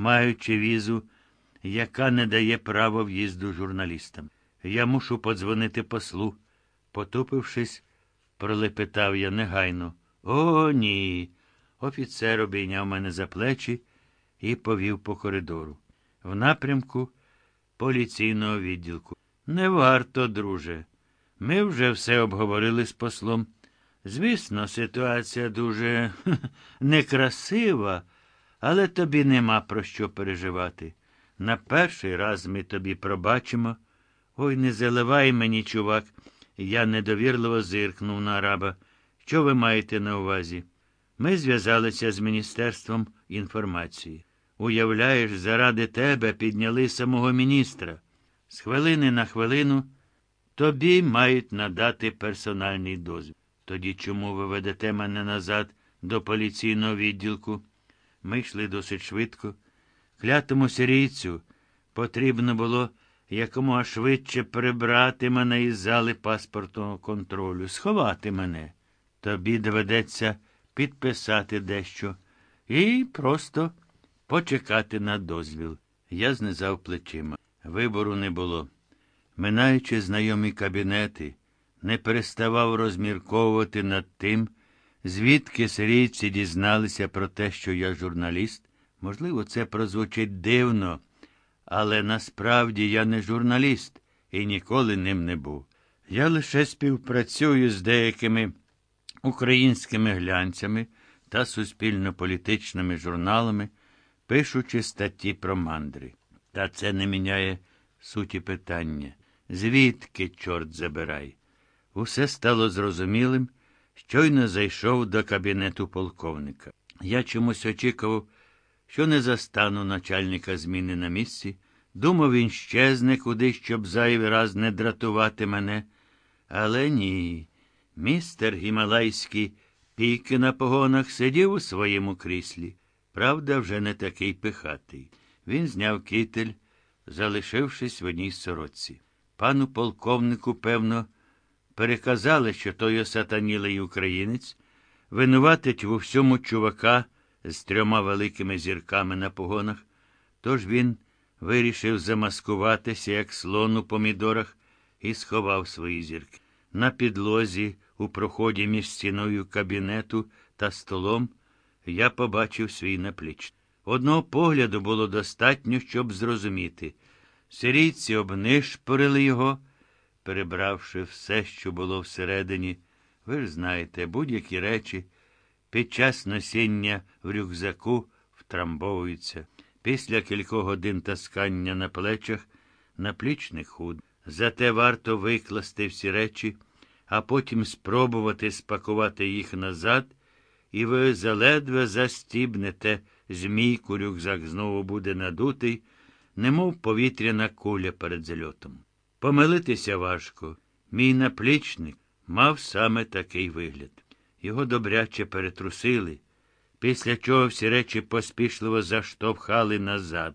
маючи візу, яка не дає права в'їзду журналістам. Я мушу подзвонити послу. Потупившись, пролепетав я негайно. О, ні. Офіцер обійняв мене за плечі і повів по коридору. В напрямку поліційного відділку. Не варто, друже. Ми вже все обговорили з послом. Звісно, ситуація дуже некрасива, але тобі нема про що переживати. На перший раз ми тобі пробачимо. Ой, не заливай мені, чувак. Я недовірливо зиркнув на араба. Що ви маєте на увазі? Ми зв'язалися з Міністерством інформації. Уявляєш, заради тебе підняли самого міністра. З хвилини на хвилину тобі мають надати персональний дозвіл. Тоді чому ви ведете мене назад до поліційного відділку? Ми йшли досить швидко. Клятому сирійцю потрібно було якомога швидше прибрати мене із зали паспортного контролю, сховати мене. Тобі доведеться підписати дещо і просто почекати на дозвіл. Я знизав плечима. Вибору не було. Минаючи знайомі кабінети, не переставав розмірковувати над тим, звідки сирійці дізналися про те, що я журналіст. Можливо, це прозвучить дивно, але насправді я не журналіст і ніколи ним не був. Я лише співпрацюю з деякими українськими глянцями та суспільно-політичними журналами, пишучи статті про мандри. Та це не міняє суті питання. Звідки, чорт забирай? Усе стало зрозумілим, щойно зайшов до кабінету полковника. Я чомусь очікував, що не застану начальника зміни на місці. Думав, він щезне кудись, щоб зайвий раз не дратувати мене. Але ні. Містер Гімалайський піки на погонах сидів у своєму кріслі. Правда, вже не такий пихатий. Він зняв китель, залишившись в одній сорочці. Пану полковнику, певно, переказали, що той осатанілий українець винуватить в усьому чувака з трьома великими зірками на погонах, тож він вирішив замаскуватися, як слон у помідорах, і сховав свої зірки. На підлозі, у проході між стіною кабінету та столом, я побачив свій напліч. Одного погляду було достатньо, щоб зрозуміти. Сирійці обнишпорили його, перебравши все, що було всередині. Ви ж знаєте, будь-які речі під час носіння в рюкзаку втрамбовуються. Після кількох годин таскання на плечах наплічник худ. Зате варто викласти всі речі, а потім спробувати спакувати їх назад, і ви заледве застібнете змійку, рюкзак знову буде надутий, немов повітряна куля перед зальотом. Помилитися важко. Мій наплічник мав саме такий вигляд. Його добряче перетрусили, після чого всі речі поспішливо заштовхали назад.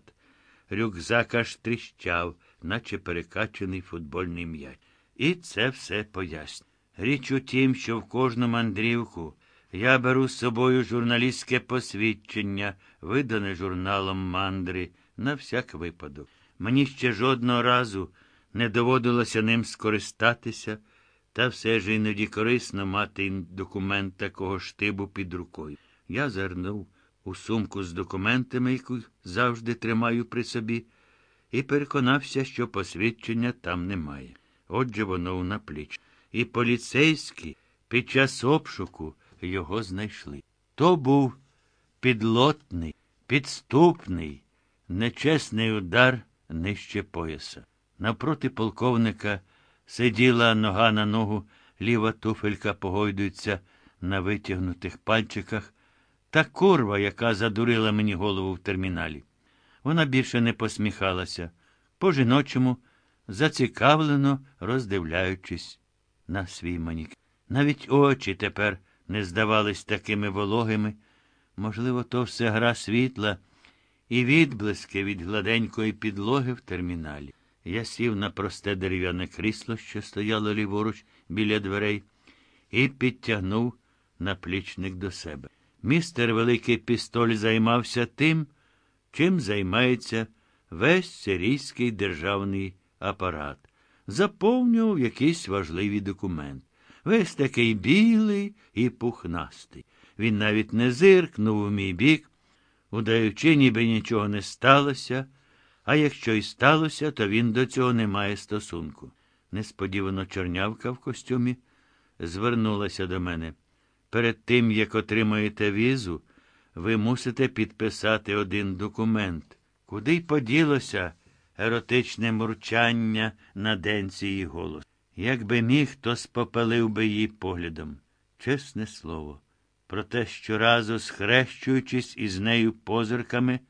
Рюкзак аж тріщав, наче перекачаний футбольний м'яч. І це все пояснює. Річ у тім, що в кожну мандрівку я беру з собою журналістське посвідчення, видане журналом мандри, на всяк випадок. Мені ще жодного разу не доводилося ним скористатися, та все ж іноді корисно мати документ такого штибу під рукою. Я зернув у сумку з документами, яку завжди тримаю при собі, і переконався, що посвідчення там немає. Отже, воно на пліч. І поліцейські під час обшуку його знайшли. То був підлотний, підступний, нечесний удар нижче пояса. Напроти полковника сиділа нога на ногу, ліва туфелька погойдується на витягнутих пальчиках, та курва, яка задурила мені голову в терміналі. Вона більше не посміхалася, по жіночому, зацікавлено роздивляючись на свій манік. Навіть очі тепер не здавались такими вологими. Можливо, то все гра світла і відблиски від гладенької підлоги в терміналі. Я сів на просте дерев'яне крісло, що стояло ліворуч біля дверей, і підтягнув наплічник до себе. Містер Великий Пістоль займався тим, чим займається весь сирійський державний апарат. Заповнював якийсь важливий документ. Весь такий білий і пухнастий. Він навіть не зиркнув у мій бік, удаючи, ніби нічого не сталося, а якщо й сталося, то він до цього не має стосунку. Несподівано чорнявка в костюмі звернулася до мене. Перед тим, як отримаєте візу, ви мусите підписати один документ. Куди й поділося еротичне мурчання на денці її голос. Якби міг, то спопалив би її поглядом. Чесне слово. Проте щоразу, схрещуючись із нею позирками,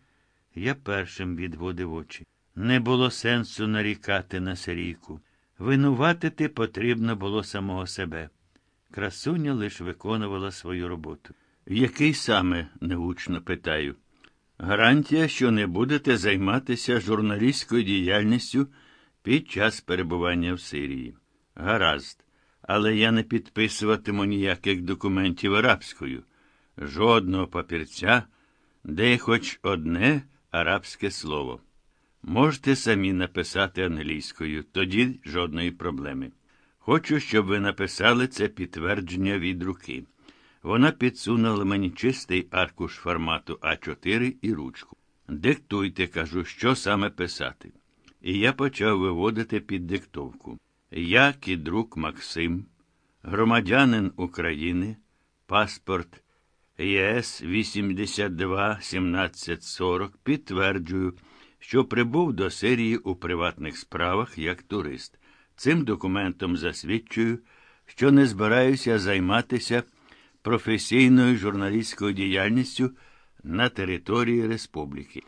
я першим відводив очі. Не було сенсу нарікати на Сирійку. Винуватити потрібно було самого себе. Красуня лиш виконувала свою роботу. Який саме, неучно питаю. Гарантія, що не будете займатися журналістською діяльністю під час перебування в Сирії. Гаразд. Але я не підписуватиму ніяких документів арабською, жодного папірця, де хоч одне арабське слово. Можете самі написати англійською, тоді жодної проблеми. Хочу, щоб ви написали це підтвердження від руки. Вона підсунула мені чистий аркуш формату А4 і ручку. Диктуйте, кажу, що саме писати. І я почав виводити під диктовку. Я, кідрук Максим, громадянин України, паспорт ЄС 82 1740, підтверджую, що прибув до Сирії у приватних справах як турист. Цим документом засвідчую, що не збираюся займатися професійною журналістською діяльністю на території республіки.